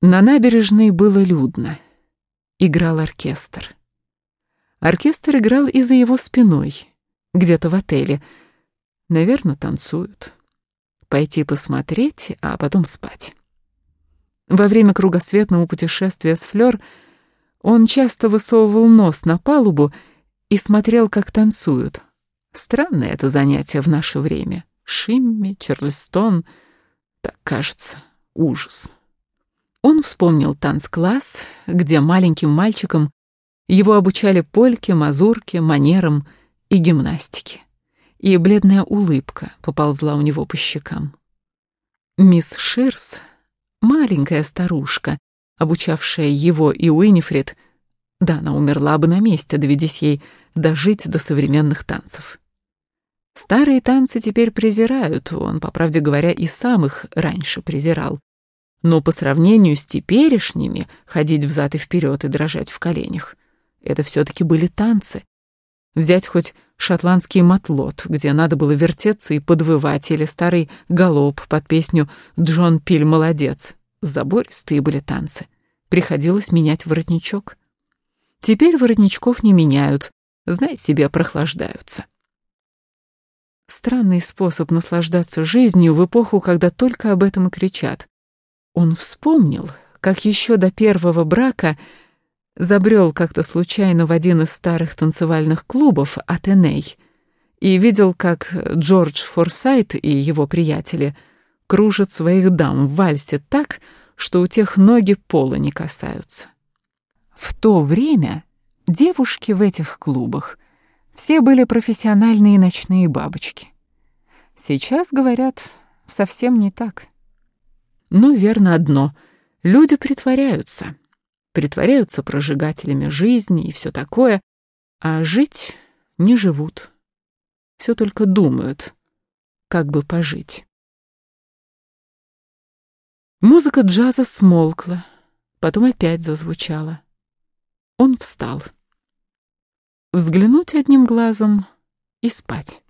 На набережной было людно. Играл оркестр. Оркестр играл и за его спиной, где-то в отеле. Наверное, танцуют. Пойти посмотреть, а потом спать. Во время кругосветного путешествия с Флёр он часто высовывал нос на палубу и смотрел, как танцуют. Странное это занятие в наше время. Шимми, Чарльстон, так кажется, ужас. Он вспомнил танцкласс, где маленьким мальчикам его обучали польке, мазурке, манерам и гимнастике. И бледная улыбка поползла у него по щекам. Мисс Ширс, маленькая старушка, обучавшая его и Уинифред, да, она умерла бы на месте, доведись ей дожить до современных танцев. Старые танцы теперь презирают, он, по правде говоря, и сам их раньше презирал. Но по сравнению с теперешними ходить взад и вперед и дрожать в коленях — это все-таки были танцы. Взять хоть шотландский матлот, где надо было вертеться и подвывать, или старый галоп под песню «Джон Пиль молодец». Забористые были танцы. Приходилось менять воротничок. Теперь воротничков не меняют, знай себе, прохлаждаются. Странный способ наслаждаться жизнью в эпоху, когда только об этом и кричат. Он вспомнил, как еще до первого брака забрел как-то случайно в один из старых танцевальных клубов Атеней и видел, как Джордж Форсайт и его приятели кружат своих дам в вальсе так, что у тех ноги пола не касаются. В то время девушки в этих клубах все были профессиональные ночные бабочки. Сейчас, говорят, совсем не так. Но верно одно — люди притворяются. Притворяются прожигателями жизни и все такое, а жить не живут. Все только думают, как бы пожить. Музыка джаза смолкла, потом опять зазвучала. Он встал. Взглянуть одним глазом и спать.